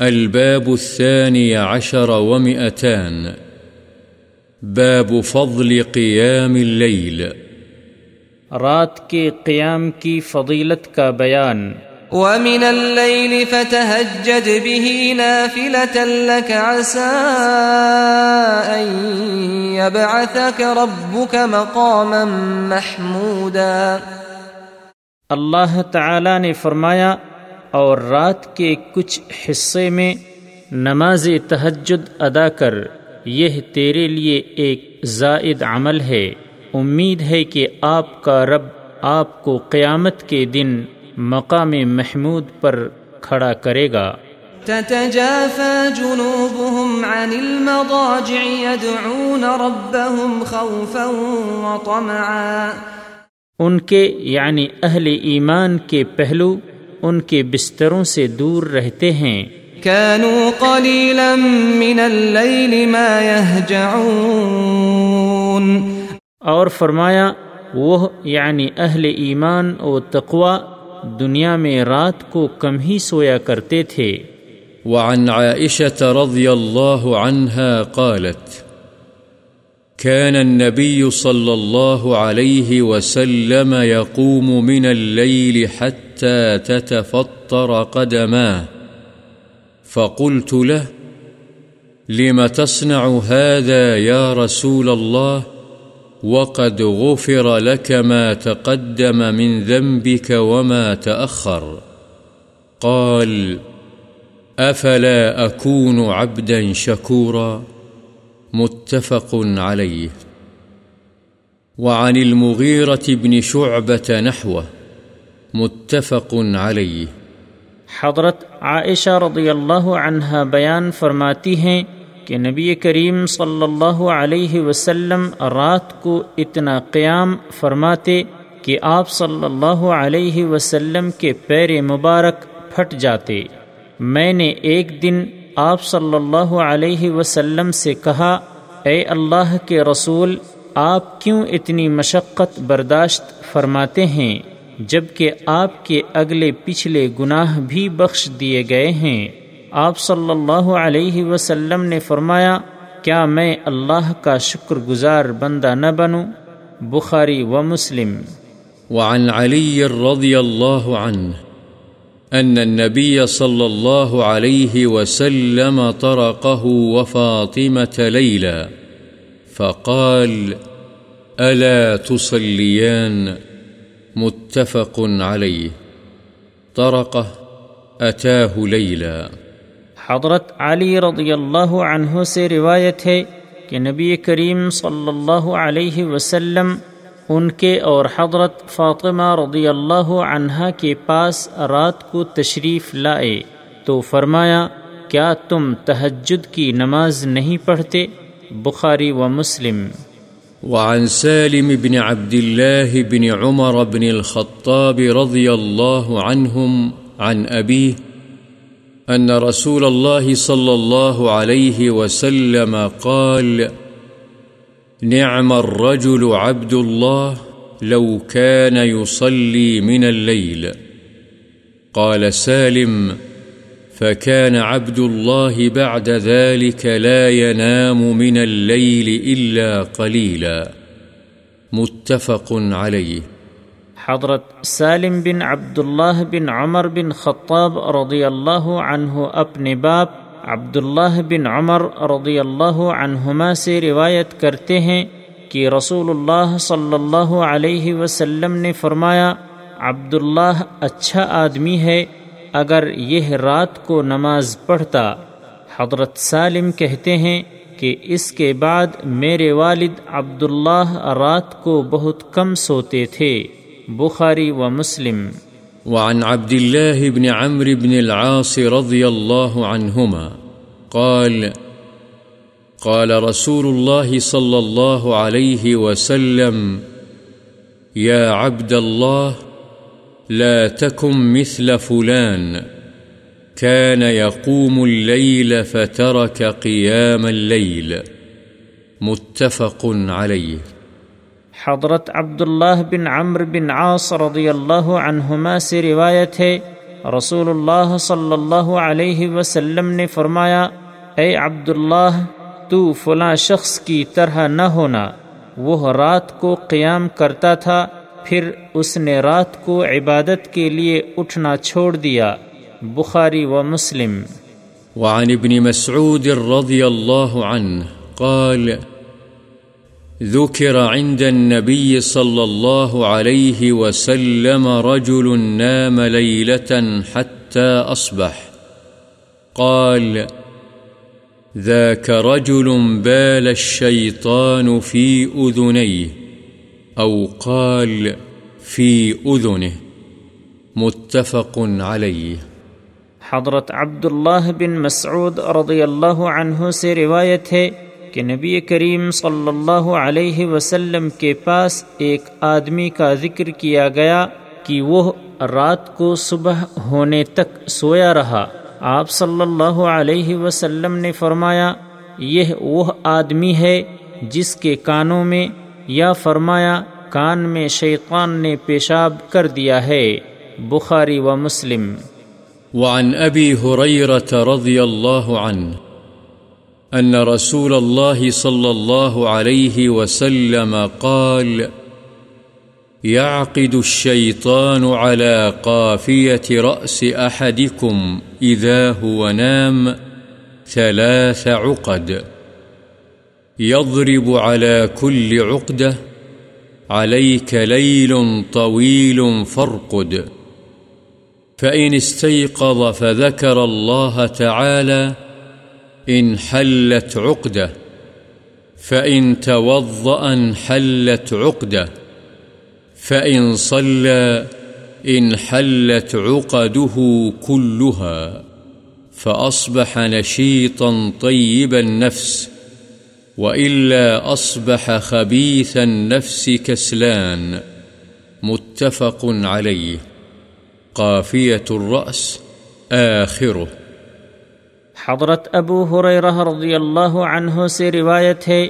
الباب الثاني عشر ومئتان. باب فضل قيام الليل. رات کے قیام کی فضیلت کا بیان. ومن الليل فتهجد به نافلة لك عسى أن يبعثك ربك مقاما محمودا۔ اللہ تعالی نے فرمایا اور رات کے کچھ حصے میں نماز تہجد ادا کر یہ تیرے لیے ایک زائد عمل ہے۔ امید ہے کہ آپ کا رب آپ کو قیامت کے دن مقام محمود پر کھڑا کرے گا۔ تتجافى جنوبهم عن المضاجع يدعون ربهم خوفا وطمعا۔ ان کے یعنی اہل ایمان کے پہلو ان کے بستروں سے دور رہتے ہیں۔ كانوا قليلا من الليل ما يهجعون۔ اور فرمایا وہ یعنی اہل ایمان و تقوا دنیا میں رات کو کم ہی سویا کرتے تھے۔ وعن عائشة رضي الله عنها قالت كان النبي صلى الله عليه وسلم يقوم من الليل حتى تتفطر قدماه. فقلت له، لم تصنع هذا يا رسول الله؟ وقد غفر لك ما تقدم من ذنبك وما تأخر. قال، أفلا أكون عبدا شكورا؟ متفق عليه. وعن المغيرة بن شعبة نحوه، متفق عليه. حضرت عائشہ رضی اللہ عنہ بیان فرماتی ہیں کہ نبی کریم صلی اللہ علیہ وسلم رات کو اتنا قیام فرماتے کہ آپ صلی اللہ علیہ وسلم کے پیر مبارک پھٹ جاتے۔ میں نے ایک دن آپ صلی اللہ علیہ وسلم سے کہا، اے اللہ کے رسول، آپ کیوں اتنی مشقت برداشت فرماتے ہیں جبکہ آپ کے اگلے پچھلے گناہ بھی بخش دیے گئے ہیں؟ آپ صلی اللہ علیہ وسلم نے فرمایا، کیا میں اللہ کا شکر گزار بندہ نہ بنوں؟ بخاری و مسلم۔ وعن علي رضي الله عنه أن النبي صلى الله عليه وسلم طرقه وفاطمة ليلا فقال ألا تصليان؟ متفق عليه. طرقه أتاه ليلا حضرت علی رضی اللہ عنہ سے روایت ہے کہ نبی کریم صلی اللہ علیہ وسلم ان کے اور حضرت فاطمہ رضی اللہ عنہ کے پاس رات کو تشریف لائے تو فرمایا، کیا تم تہجد کی نماز نہیں پڑھتے؟ بخاری و مسلم۔ وعن سالم بن عبد الله بن عمر بن الخطاب رضي الله عنهم عن أبيه أن رسول الله صلى الله عليه وسلم قال نعم الرجل عبد الله لو كان يصلي من الليل. قال سالم، فكان عبد الله بعد ذلك لا ينام من الليل إلا قليلا. متفق عليه. حضرت سالم بن عبداللہ بن عمر بن خطاب رضی اللہ عنہ اپنے باپ عبداللہ بن عمر رضی اللہ عنہما سے روایت کرتے ہیں کہ رسول اللہ صلی اللہ علیہ وسلم نے فرمایا، عبداللہ اچھا آدمی ہے، اگر یہ رات کو نماز پڑھتا۔ حضرت سالم کہتے ہیں کہ اس کے بعد میرے والد عبداللہ رات کو بہت کم سوتے تھے۔ بخاری و مسلم۔ وعن عبد الله بن عمرو بن العاص رضي الله عنهما قال قال رسول الله صلى الله عليه وسلم، يا عبد الله، لا تكن مثل فلان، كان يقوم الليل فترك قيام الليل. متفق عليه. حضرت عبداللہ بن عمر بن عاص رضی اللہ عنہما سے روایت ہے رسول اللہ صلی اللہ علیہ وسلم نے فرمایا اے عبداللہ تو فلاں شخص کی طرح نہ ہونا وہ رات کو قیام کرتا تھا پھر اس نے رات کو عبادت کے لیے اٹھنا چھوڑ دیا بخاری و مسلم وعن ابن مسعود رضي الله عنه قال ذكر عند النبي صلى الله عليه وسلم رجل نام ليلة حتى أصبح. قال ذاك رجل بال الشيطان في أذنيه، أو قال في أذنه. متفق عليه. حضرت عبداللہ بن مسعود رضی اللہ عنہ سے روایت ہے کہ نبی کریم صلی اللہ علیہ وسلم کے پاس ایک آدمی کا ذکر کیا گیا کہ وہ رات کو صبح ہونے تک سویا رہا۔ آپ صلی اللہ علیہ وسلم نے فرمایا، یہ وہ آدمی ہے جس کے کانوں میں یا فرمایا، کان میں شیطان نے پیشاب کر دیا ہے۔ بخاری و مسلم۔ وعن أبي هريرة رضي الله عنه أن رسول الله صلى الله عليه وسلم قال، يعقد الشيطان على قافية رأس أحدكم إذا هو نام ثلاث عقد. يضرب على كل عقدة، عليك ليل طويل فارقد. فإن استيقظ فذكر الله تعالى انحلت عقدة، فإن توضأ انحلت عقدة، فإن صلى انحلت عقده كلها، فأصبح نشيطا طيب النفس، وإلا أصبح خبيث النفس كسلان، متفق عليه، قافية الرأس، آخره. حضرت ابو حریرہ رضی اللہ عنہ سے روایت ہے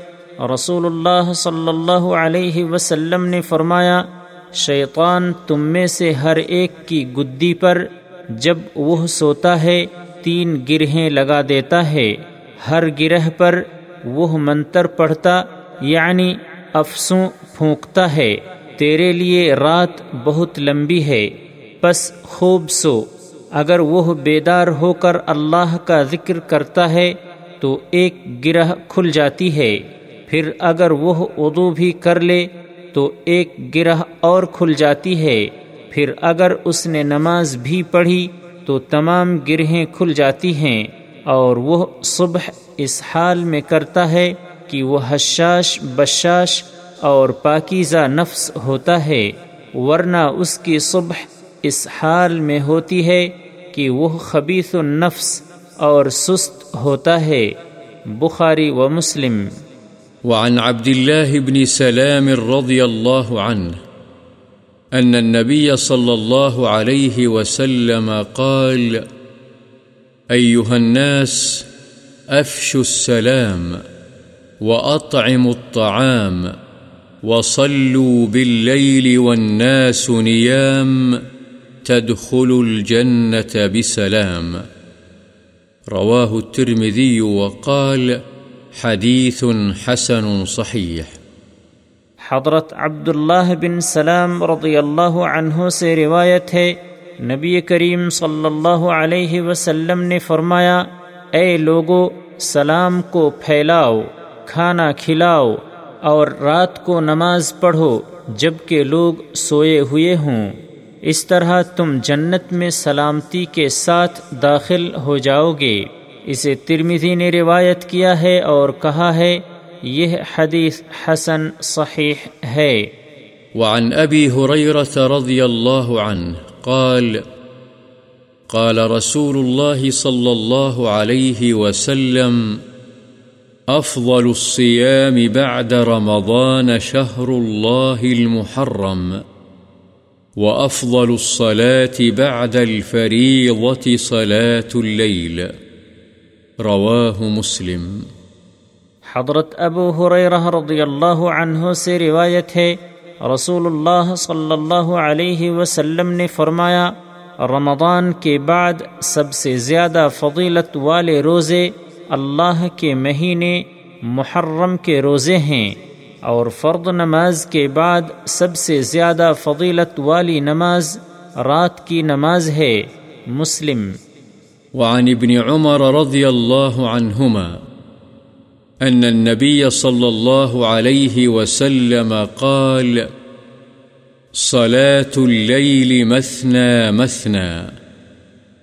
رسول اللہ صلی اللہ علیہ وسلم نے فرمایا، شیطان تم میں سے ہر ایک کی گدی پر جب وہ سوتا ہے، تین گرہیں لگا دیتا ہے۔ ہر گرہ پر وہ منتر پڑھتا یعنی افسوں پھونکتا ہے۔ تیرے لیے رات بہت لمبی ہے، پس خوب سو۔ اگر وہ بیدار ہو کر اللہ کا ذکر کرتا ہے تو ایک گرہ کھل جاتی ہے۔ پھر اگر وہ اردو بھی کر لے تو ایک گرہ اور کھل جاتی ہے۔ پھر اگر اس نے نماز بھی پڑھی تو تمام گرہیں کھل جاتی ہیں۔ اور وہ صبح اس حال میں کرتا ہے کہ وہ حشاش، بشاش اور پاکیزہ نفس ہوتا ہے۔ ورنہ اس کی صبح اس حال میں ہوتی ہے کہ وہ خبیث النفس اور سست ہوتا ہے۔ بخاری و مسلم۔ وعن عبد الله بن سلام رضي الله عنه أن النبي صلى الله عليه وسلم قال، أيها الناس، أفشوا السلام وأطعموا الطعام وصلوا بالليل والناس نيام تدخل الجنة بسلام. رواه الترمذي وقال حديث حسن صحيح. حضرت عبداللہ بن سلام رضی اللہ عنہ سے روایت ہے، نبی کریم صلی اللہ علیہ وسلم نے فرمایا، اے لوگو، سلام کو پھیلاؤ، کھانا کھلاؤ اور رات کو نماز پڑھو جبکہ لوگ سوئے ہوئے ہوں۔ اس طرح تم جنت میں سلامتی کے ساتھ داخل ہو جاؤ گے۔ اسے ترمیزی نے روایت کیا ہے اور کہا ہے، یہ حدیث حسن صحیح ہے۔ وعن ابی حریرت رضی اللہ عنہ قال قال رسول الله صلى الله عليه وسلم أفضل الصيام بعد رمضان شهر الله المحرم۔ وأفضل الصلاة بعد الفريضة صلاة الليل. رواه مسلم. حضرت ابو حریرہ رضی اللہ عنہ سے روایت ہے، رسول اللہ صلی اللہ علیہ وسلم نے فرمایا، رمضان کے بعد سب سے زیادہ فضیلت والے روزے اللہ کے مہینے محرم کے روزے ہیں۔ اور فرد نماز کے بعد سب سے زیادہ فضیلت والی نماز رات کی نماز ہے مسلم۔ وعن ابن عمر رضي الله عنهما أن النبي صلى الله عليه وسلم قال، صلاة الليل مثنى مثنى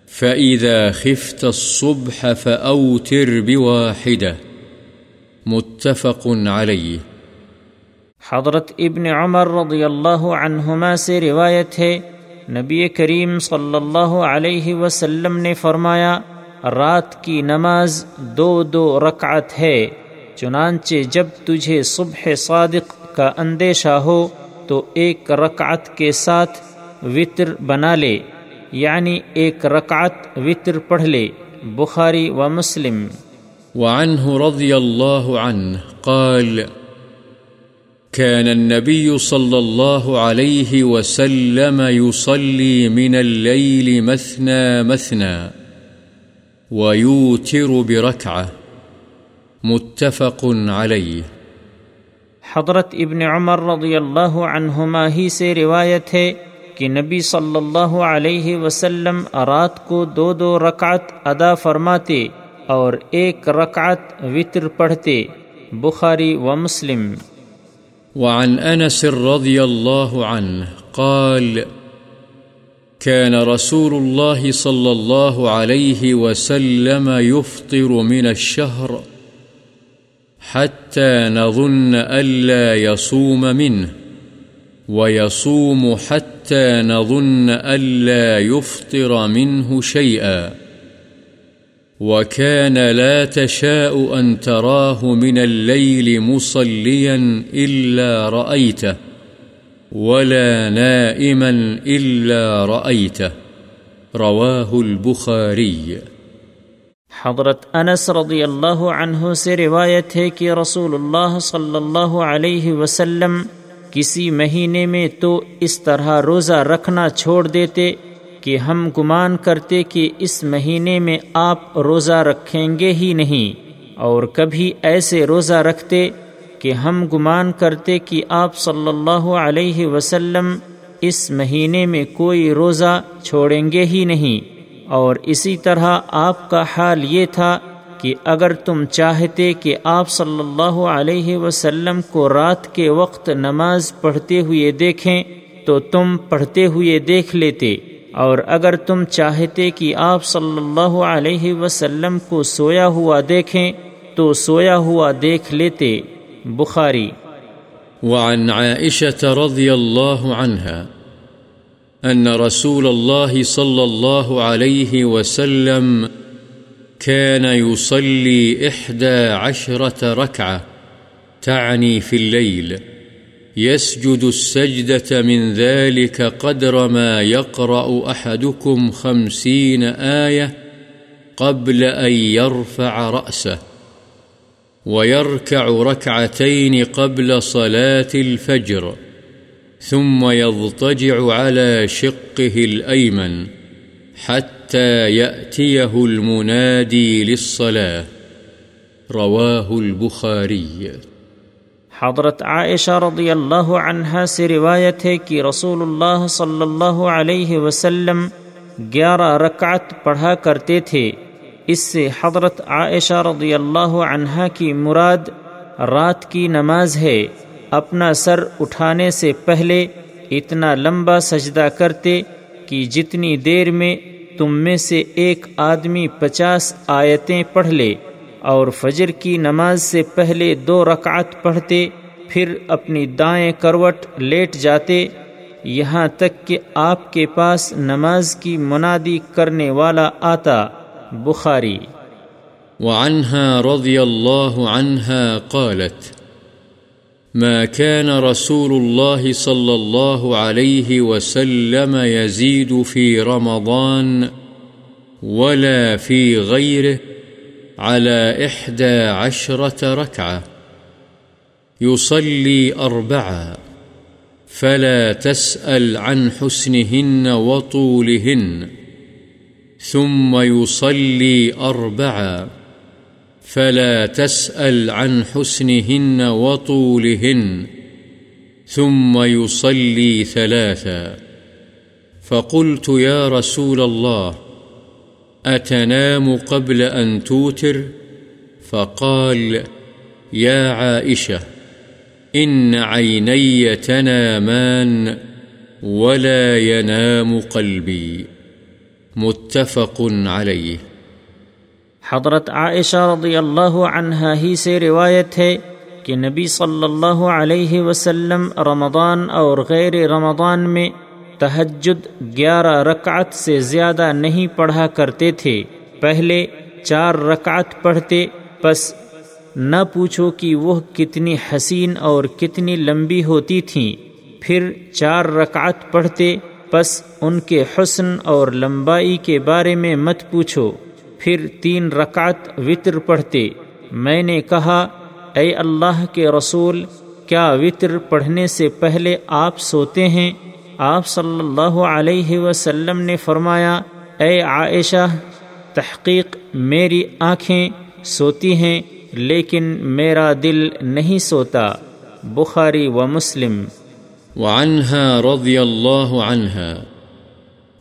فإذا خفت الصبح فأوتر بواحدة. متفق عليه حضرت ابن عمر رضی اللہ عنہما سے روایت ہے، نبی کریم صلی اللہ علیہ وسلم نے فرمایا، رات کی نماز دو دو رکعت ہے، چنانچہ جب تجھے صبح صادق کا اندیشہ ہو تو ایک رکعت کے ساتھ وطر بنا لے یعنی ایک رکعت وطر پڑھ لے، بخاری و مسلم۔ وعنه رضی اللہ عنہ قال كان النبي صلى الله عليه وسلم يصلي من الليل مثنى مثنى ويوتر بركعة متفق عليه. حضرت ابن عمر رضی اللہ عنہما ہی سے روایت ہے کہ نبی صلی اللہ علیہ وسلم رات کو دو دو رکعت ادا فرماتے اور ایک رکعت وطر پڑھتے، بخاری و مسلم۔ وعن أنس رضي الله عنه قال، كان رسول الله صلى الله عليه وسلم يفطر من الشهر حتى نظن ألا يصوم منه، ويصوم حتى نظن ألا يفطر منه شيئا. وكان لا تشاء أن تراه من الليل مصليا إلا رأيته ولا نائما إلا رأيته رواه البخاري حضرت انس رضی اللہ عنہ سے روایت ہے کہ رسول اللہ صلی اللہ علیہ وسلم کسی مہینے میں تو اس طرح روزہ رکھنا چھوڑ دیتے کہ ہم گمان کرتے کہ اس مہینے میں آپ روزہ رکھیں گے ہی نہیں، اور کبھی ایسے روزہ رکھتے کہ ہم گمان کرتے کہ آپ صلی اللہ علیہ وسلم اس مہینے میں کوئی روزہ چھوڑیں گے ہی نہیں۔ اور اسی طرح آپ کا حال یہ تھا کہ اگر تم چاہتے کہ آپ صلی اللہ علیہ وسلم کو رات کے وقت نماز پڑھتے ہوئے دیکھیں، تو تم پڑھتے ہوئے دیکھ لیتے۔ اور اگر تم چاہتے کہ آپ صلی اللہ علیہ وسلم کو سویا ہوا دیکھیں، تو سویا ہوا دیکھ لیتے۔ بخاری۔ وعن عائشة رضي الله عنها أن رسول الله صلى الله عليه وسلم كان يصلي إحدى عشرة ركعة تعني في الليل يسجد السجدة من ذلك قدر ما يقرأ أحدكم خمسين آية قبل أن يرفع رأسه ويركع ركعتين قبل صلاة الفجر ثم يضطجع على شقه الأيمن حتى يأتيه المنادي للصلاة. رواه البخاري. حضرت عائشہ رضی اللہ عنہ سے روایت ہے کہ رسول اللہ صلی اللہ علیہ وسلم گیارہ رکعت پڑھا کرتے تھے۔ اس سے حضرت عائشہ رضی اللہ عنہ کی مراد رات کی نماز ہے۔ اپنا سر اٹھانے سے پہلے اتنا لمبا سجدہ کرتے کہ جتنی دیر میں تم میں سے ایک آدمی پچاس آیتیں پڑھ لے۔ اور فجر کی نماز سے پہلے دو رکعت پڑھتے، پھر اپنی دائیں کروٹ لیٹ جاتے۔ یہاں تک کہ آپ کے پاس نماز کی منادی کرنے والا آتا، بخاری۔ وعنها رضي الله عنها قالت، ما كان رسول الله صلى الله عليه وسلم يزيد في رمضان ولا في غيره على إحدى عشرة ركعة. يصلي أربعة. فلا تسأل عن حسنهن وطولهن. ثم يصلي أربعا فلا تسأل عن حسنهن وطولهن. ثم يصلي ثلاثا فقلت يا رسول الله أتنام قبل أن توتر فقال يا عائشة إن عيني تنامان ولا ينام قلبي متفق عليه حضرت عائشہ رضی اللہ عنہ ہی سے روایت ہے کہ نبی صلی اللہ علیہ وسلم رمضان اور غیر رمضان میں تہجد گیارہ رکعت سے زیادہ نہیں پڑھا کرتے تھے۔ پہلے چار رکعت پڑھتے، پس نہ پوچھو کہ وہ کتنی حسین اور کتنی لمبی ہوتی تھیں۔ پھر چار رکعت پڑھتے، پس ان کے حسن اور لمبائی کے بارے میں مت پوچھو۔ پھر تین رکعت وطر پڑھتے۔ میں نے کہا، اے اللہ کے رسول، کیا وطر پڑھنے سے پہلے آپ سوتے ہیں؟ آپ صلی اللہ علیہ وسلم نے فرمایا، اے عائشہ، تحقیق میری آنکھیں سوتی ہیں، لیکن میرا دل نہیں سوتا۔ بخاری و مسلم۔ وعنها رضي الله عنها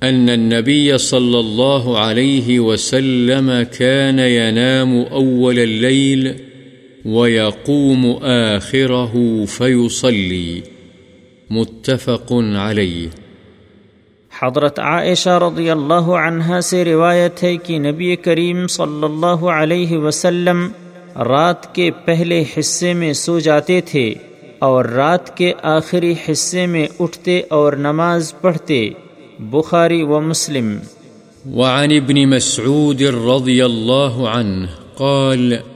أن النبي صلى الله عليه وسلم كان ينام أول الليل ويقوم آخره فيصلي متفق عليه حضرت عائشہ رضی اللہ عنہ سے روایت ہے کہ نبی کریم صلی اللہ علیہ وسلم رات کے پہلے حصے میں سو جاتے تھے اور رات کے آخری حصے میں اٹھتے اور نماز پڑھتے بخاری و مسلم۔ وعن ابن مسعود رضي الله عنه قال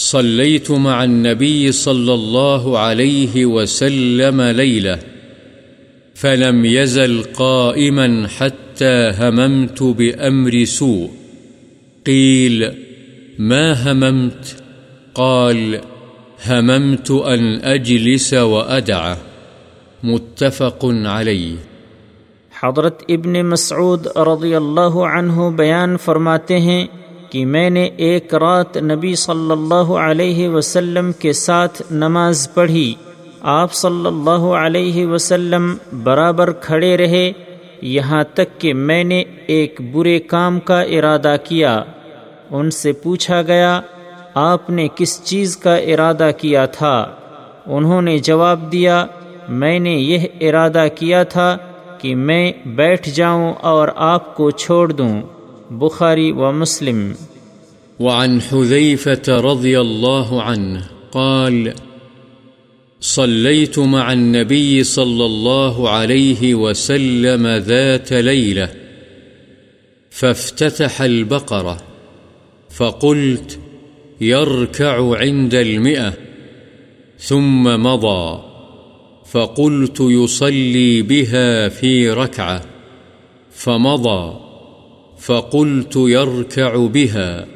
صليت مع النبي صلى الله عليه وسلم ليلة، فلم يزل قائما حتى هممت بأمر سوء. قيل ما هممت؟ قال هممت أن أجلس وأدع متفق عليه. حضرت ابن مسعود رضی اللہ عنہ بیان فرماتے ہیں کہ میں نے ایک رات نبی صلی اللہ علیہ وسلم کے ساتھ نماز پڑھی۔ آپ صلی اللہ علیہ وسلم برابر کھڑے رہے۔ یہاں تک کہ میں نے ایک برے کام کا ارادہ کیا۔ ان سے پوچھا گیا، آپ نے کس چیز کا ارادہ کیا تھا؟ انہوں نے جواب دیا، میں نے یہ ارادہ کیا تھا کہ میں بیٹھ جاؤں اور آپ کو چھوڑ دوں۔ بخاری و مسلم۔ وعن حذيفة رضي الله عنه قال صليت مع النبي صلى الله عليه وسلم ذات ليلة فافتتح البقرة فقلت يركع عند المئة ثم مضى، فقلت يصلي بها في ركعة فمضى۔ فقلت يركع بها،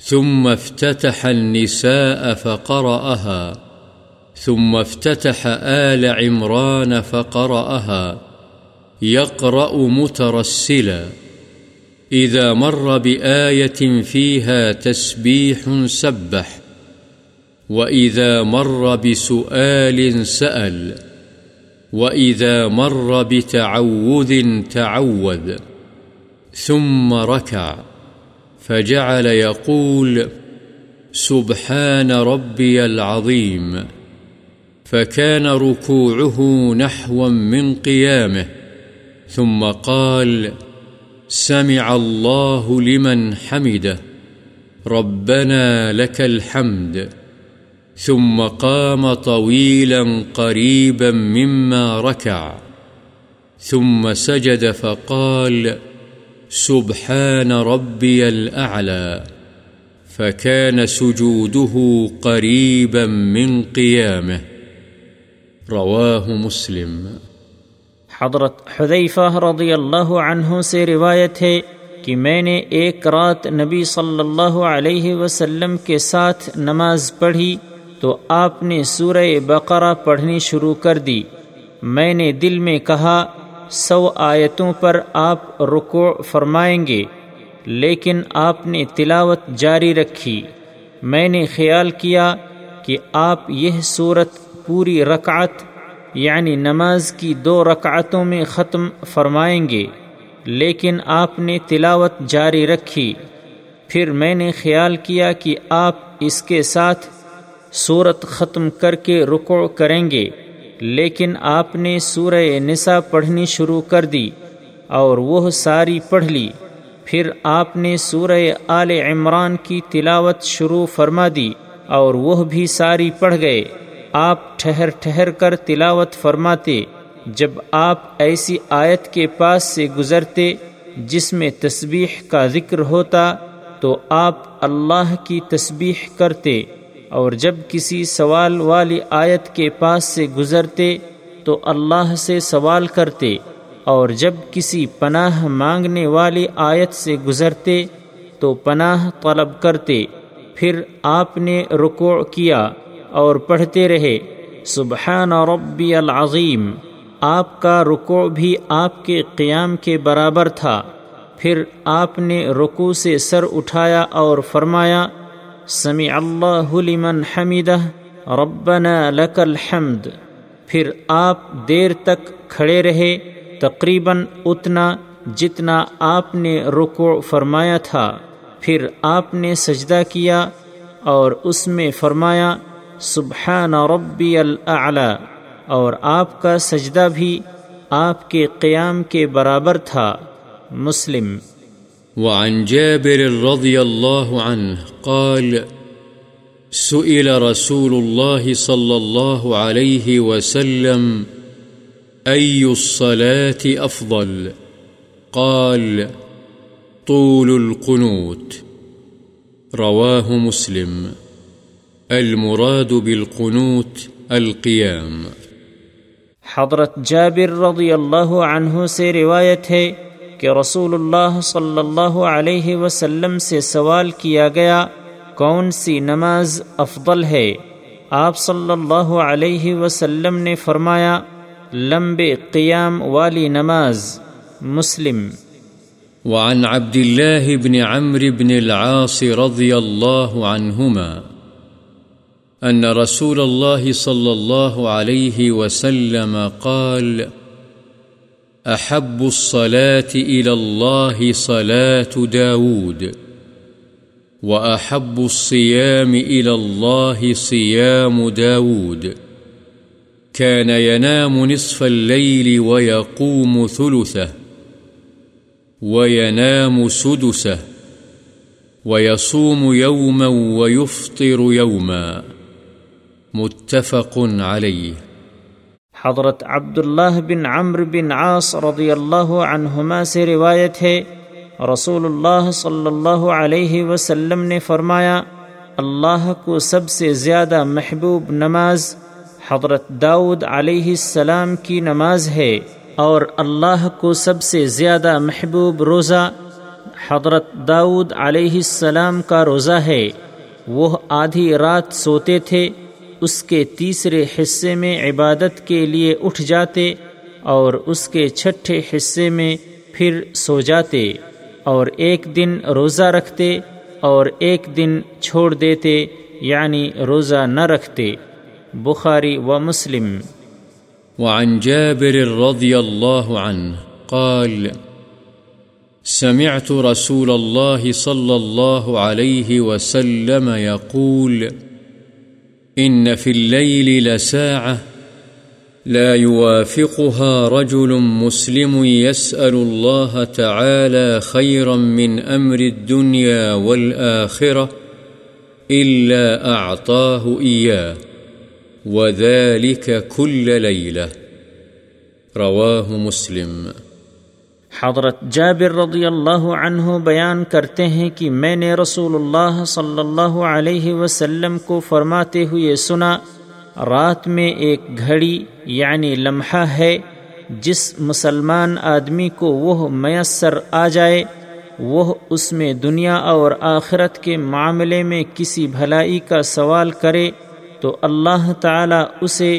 ثم افتتح النساء فقرأها، ثم افتتح آل عمران فقرأها، يقرأ مترسلا، إذا مر بآية فيها تسبيح سبح، وإذا مر بسؤال سأل، وإذا مر بتعوذ تعوذ. ثم ركع، فجعل يقول، سبحان ربي العظيم، فكان ركوعه نحوا من قيامه، ثم قال، سمع الله لمن حمده، ربنا لك الحمد، ثم قام طويلا قريبا مما ركع، ثم سجد فقال سبحان ربي الأعلى، فكان سجوده قريبا من قيامه. رواه مسلم. حضرت حذیفہ رضی اللہ عنہ سے روایت ہے کہ میں نے ایک رات نبی صلی اللہ علیہ وسلم کے ساتھ نماز پڑھی تو آپ نے سورہ بقرہ پڑھنی شروع کر دی۔ میں نے دل میں کہا سو آیتوں پر آپ رکوع فرمائیں گے، لیکن آپ نے تلاوت جاری رکھی۔ میں نے خیال کیا کہ آپ یہ صورت پوری رکعت یعنی نماز کی دو رکعتوں میں ختم فرمائیں گے، لیکن آپ نے تلاوت جاری رکھی۔ پھر میں نے خیال کیا کہ آپ اس کے ساتھ صورت ختم کر کے رکو کریں گے۔ لیکن آپ نے سورہ نساء پڑھنی شروع کر دی اور وہ ساری پڑھ لی۔ پھر آپ نے سورہ آل عمران کی تلاوت شروع فرما دی اور وہ بھی ساری پڑھ گئے۔ آپ ٹھہر ٹھہر کر تلاوت فرماتے، جب آپ ایسی آیت کے پاس سے گزرتے جس میں تسبیح کا ذکر ہوتا تو آپ اللہ کی تسبیح کرتے۔ اور جب کسی سوال والی آیت کے پاس سے گزرتے تو اللہ سے سوال کرتے اور جب کسی پناہ مانگنے والی آیت سے گزرتے تو پناہ طلب کرتے، پھر آپ نے رکوع کیا اور پڑھتے رہے، سبحان ربی العظیم، آپ کا رکوع بھی آپ کے قیام کے برابر تھا۔ پھر آپ نے رکوع سے سر اٹھایا اور فرمایا سمیع اللہ لمن حمیدہ ربنا لک الحمد پھر آپ دیر تک کھڑے رہے، تقریباً اتنا جتنا آپ نے رکوع فرمایا تھا۔ پھر آپ نے سجدہ کیا اور اس میں فرمایا، سبحان ربی الاعلی اور آپ کا سجدہ بھی آپ کے قیام کے برابر تھا۔ مسلم وعن جابر رضي الله عنه قال، سئل رسول الله صلى الله عليه وسلم، أي الصلاة أفضل؟ قال، طول القنوت. رواه مسلم. المراد بالقنوت القيام. حضرت جابر رضی اللہ عنہ سے روایت ہے کہ رسول اللہ صلی اللہ علیہ وسلم سے سوال کیا گیا، کون سی نماز افضل ہے؟ آپ صلی اللہ علیہ وسلم نے فرمایا لمبے قیام والی نماز، مسلم۔ وعن عبد الله بن عمرو بن العاص رضي الله عنهما أن رسول الله صلى الله عليه وسلم قال أحب الصلاة إلى الله صلاة داود، وأحب الصيام إلى الله صيام داود. كان ينام نصف الليل ويقوم ثلثه، وينام سدسه، ويصوم يوما ويفطر يوما. متفق عليه. حضرت عبداللہ بن عمر بن عاص رضی اللہ عنہما سے روایت ہے رسول اللہ صلی اللہ علیہ وسلم نے فرمایا، اللہ کو سب سے زیادہ محبوب نماز حضرت داؤد علیہ السلام کی نماز ہے، اور اللہ کو سب سے زیادہ محبوب روزہ حضرت داؤد علیہ السلام کا روزہ ہے۔ وہ آدھی رات سوتے تھے اس کے تیسرے حصے میں عبادت کے لیے اٹھ جاتے اور اس کے چھٹے حصے میں پھر سو جاتے اور ایک دن روزہ رکھتے اور ایک دن چھوڑ دیتے یعنی روزہ نہ رکھتے۔ بخاری و مسلم۔ وعن جابر رضی اللہ عنہ قال، سمعت رسول الله صلى الله عليه وسلم يقول إن في الليل لساعة لا يوافقها رجل مسلم يسأل الله تعالى خيرا من أمر الدنيا والآخرة إلا أعطاه إياه، وذلك كل ليلة. رواه مسلم. حضرت جابر رضی اللہ عنہ بیان کرتے ہیں کہ میں نے رسول اللہ صلی اللہ علیہ وسلم کو فرماتے ہوئے سنا، رات میں ایک گھڑی یعنی لمحہ ہے، جس مسلمان آدمی کو وہ میسر آ جائے، وہ اس میں دنیا اور آخرت کے معاملے میں کسی بھلائی کا سوال کرے تو اللہ تعالی اسے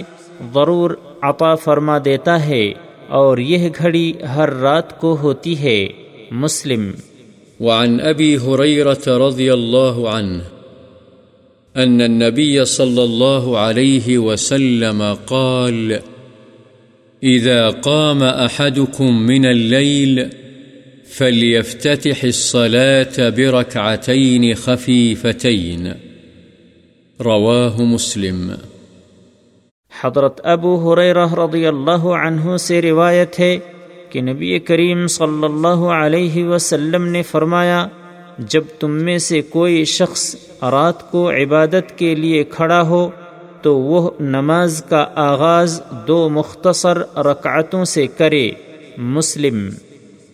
ضرور عطا فرما دیتا ہے۔ اور یہ گھڑی ہر رات کو ہوتی ہے مسلم۔ وعن أبي هريرة رضي الله عنه أن النبي صلى الله عليه وسلم قال إذا قام أحدكم من الليل فليفتتح الصلاة بركعتين خفيفتين رواه مسلم۔ حضرت ابو حریرہ رضی اللہ عنہ سے روایت ہے کہ نبی کریم صلی اللہ علیہ وسلم نے فرمایا، جب تم میں سے کوئی شخص رات کو عبادت کے لیے کھڑا ہو، تو وہ نماز کا آغاز دو مختصر رکعتوں سے کرے۔ مسلم۔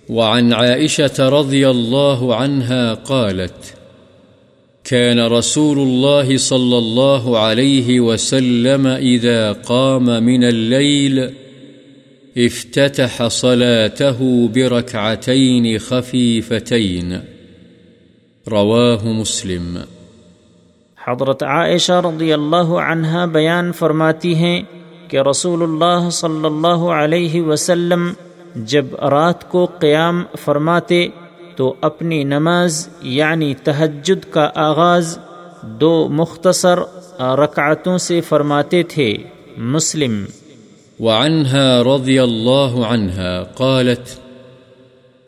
وعن عائشة رضي الله عنها قالت كان رسول الله صلى الله عليه وسلم إذا قام من الليل افتتح صلاته بركعتين خفيفتين. رواه مسلم. حضرت عائشہ رضی اللہ عنہ بیان فرماتی ہیں کہ رسول اللہ صلی اللہ علیہ وسلم جب رات کو قیام فرماتے تو اپنی نماز یعنی تہجد کا آغاز دو مختصر رکعتوں سے فرماتے تھے۔ مسلم۔ وعنها رضي الله عنها قالت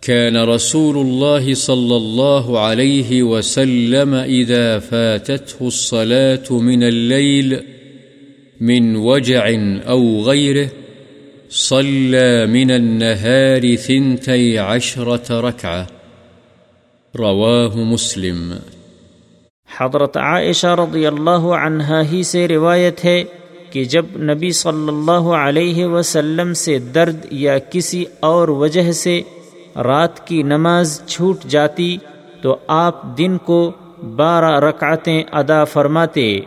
كان رسول الله صلى الله عليه وسلم إذا فاتته الصلاة من الليل من وجع أو غيره صلى من النهار ثنتي عشرة ركعة رواه مسلم۔ حضرت عائشہ رضی اللہ عنہا ہی سے روایت ہے کہ جب نبی صلی اللہ علیہ وسلم سے درد یا کسی اور وجہ سے رات کی نماز چھوٹ جاتی تو آپ دن کو بارہ رکعتیں ادا فرماتے۔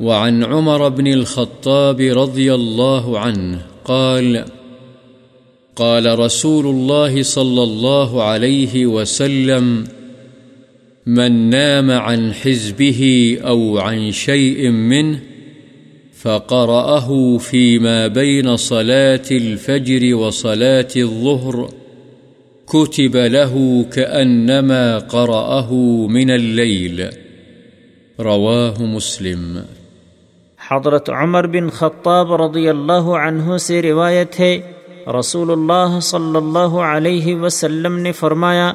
وعن عمر بن الخطاب رضی اللہ عنہ قال قال رسول الله صلى الله عليه وسلم، من نام عن حزبه أو عن شيء منه فقرأه فيما بين صلاة الفجر وصلاة الظهر، كتب له كأنما قرأه من الليل. رواه مسلم. حضرت عمر بن خطاب رضی اللہ عنہ سے روایت ہے رسول اللہ صلی اللہ علیہ وسلم نے فرمایا،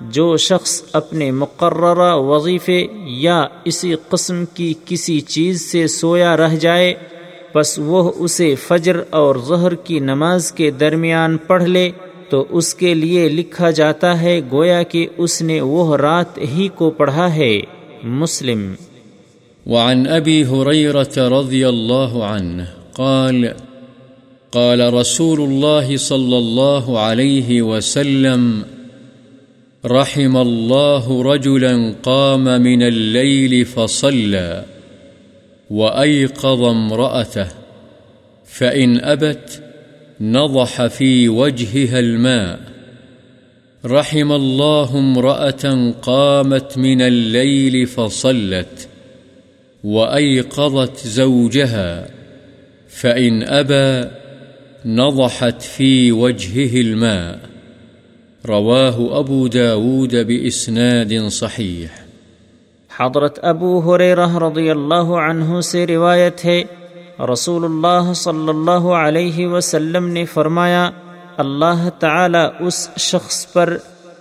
جو شخص اپنے مقررہ وظیفے یا اسی قسم کی کسی چیز سے سویا رہ جائے بس وہ اسے فجر اور ظہر کی نماز کے درمیان پڑھ لے، تو اس کے لیے لکھا جاتا ہے گویا کہ اس نے وہ رات ہی کو پڑھا ہے۔ مسلم۔ وعن أبي هريرة رضي الله قال قال رسول الله صلى الله عليه وسلم، رحم الله رجلا قام من الليل فصلى وأيقظ امرأته، فإن أبت نضح في وجهها الماء. رحم الله امرأة قامت من الليل فصلت وأيقظت زوجها، فإن أبى نضحت في وجهه الماء. رواه أبو داود بإسناد صحيح حضرت ابو حریرہ رضی اللہ عنہ سے روایت ہے رسول اللہ صلی اللہ علیہ وسلم نے فرمایا، اللہ تعالی اس شخص پر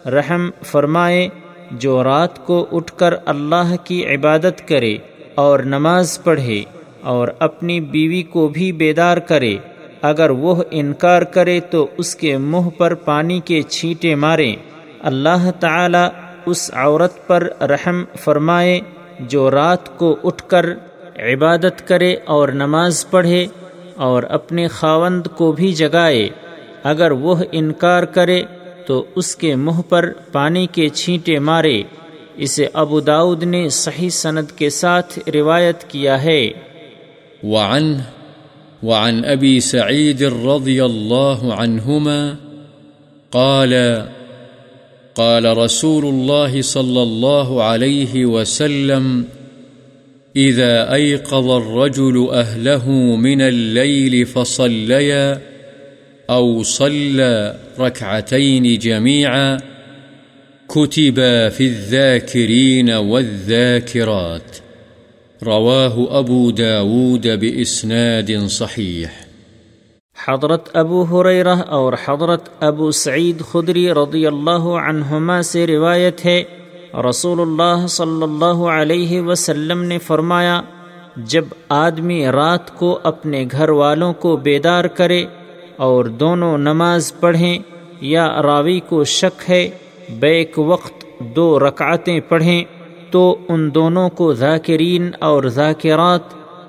رحم فرمائے جو رات کو اٹھ کر اللہ کی عبادت کرے اور نماز پڑھے اور اپنی بیوی کو بھی بیدار کرے۔ اگر وہ انکار کرے تو اس کے منہ پر پانی کے چھینٹے مارے اللہ تعالی اس عورت پر رحم فرمائے جو رات کو اٹھ کر عبادت کرے اور نماز پڑھے اور اپنے خاوند کو بھی جگائے۔ اگر وہ انکار کرے تو اس کے منہ پر پانی کے چھینٹے مارے۔ اسے ابو داود نے صحیح سند کے ساتھ روایت کیا ہے۔ وعن وعن أبي سعيد رضي الله عنهما قال قال رسول الله صلى الله عليه وسلم، إذا أيقظ الرجل أهله من الليل فصليا أو صلى ركعتين جميعا كتبا في الذاكرين والذاكرات. رواه أبو داود بإسناد صحيح حضرت ابو حریرہ اور حضرت ابو سعید خدری رضی اللہ عنہما سے روایت ہے رسول اللہ صلی اللہ علیہ وسلم نے فرمایا، جب آدمی رات کو اپنے گھر والوں کو بیدار کرے اور دونوں نماز پڑھیں، یا راوی کو شک ہے، بیک وقت دو رکعتیں پڑھیں تو ان دونوں کو ذاکرین اور ذاکرات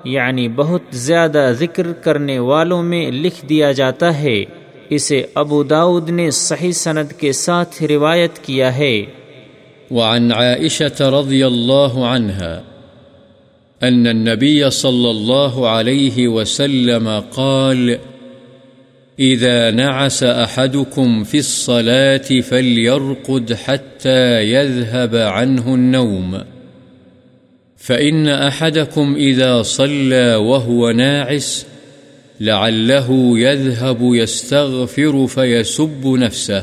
یعنی بہت زیادہ ذکر کرنے والوں میں لکھ دیا جاتا ہے۔ اسے ابو داود نے صحیح سند کے ساتھ روایت کیا ہے۔ وعن عائشة رضي الله عنها أن النبي صلى الله عليه وسلم قال إذا نعس أحدكم في الصلاة فليرقد حتى يذهب عنه النوم. فإن أحدكم إذا صلى وهو ناعس لعله يذهب يستغفر فيسب نفسه.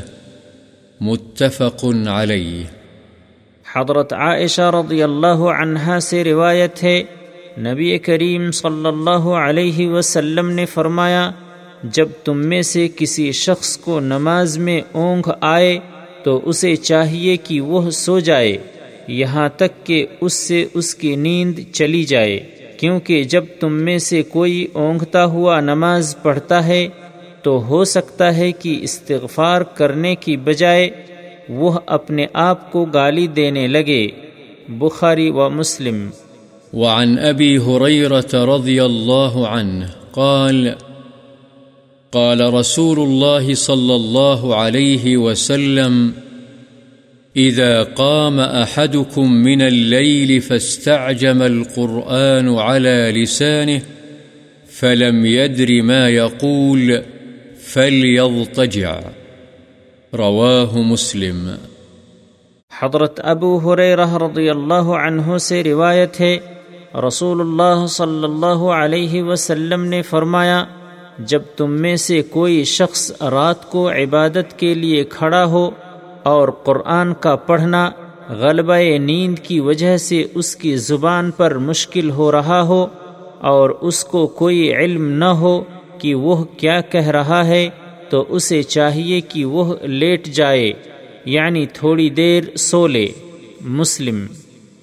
متفق عليه. حضرت عائشہ رضی اللہ عنہا سے روایت ہے، نبی کریم صلی اللہ علیہ وسلم نے فرمایا جب تم میں سے کسی شخص کو نماز میں اونگ آئے تو اسے چاہیے کہ وہ سو جائے، یہاں تک کہ اس سے اس کی نیند چلی جائے۔ کیونکہ جب تم میں سے کوئی اونگتا ہوا نماز پڑھتا ہے تو ہو سکتا ہے کہ استغفار کرنے کی بجائے وہ اپنے آپ کو گالی دینے لگے۔ بخاری و مسلم۔ وعن ابی رضی اللہ عنہ قال قال رسول الله صلى الله عليه وسلم إذا قام أحدكم من الليل فاستعجم القرآن على لسانه، فلم يدر ما يقول فليضطجع رواه مسلم۔ حضرت ابو حریرہ رضی اللہ عنہ سے روایت ہے، رسول اللہ صلی اللہ علیہ وسلم نے فرمایا جب تم میں سے کوئی شخص رات کو عبادت کے لیے کھڑا ہو اور قرآن کا پڑھنا غلبہ نیند کی وجہ سے اس کی زبان پر مشکل ہو رہا ہو اور اس کو کوئی علم نہ ہو کہ وہ کیا کہہ رہا ہے، تو اسے چاہیے کہ وہ لیٹ جائے یعنی تھوڑی دیر سو لے۔ مسلم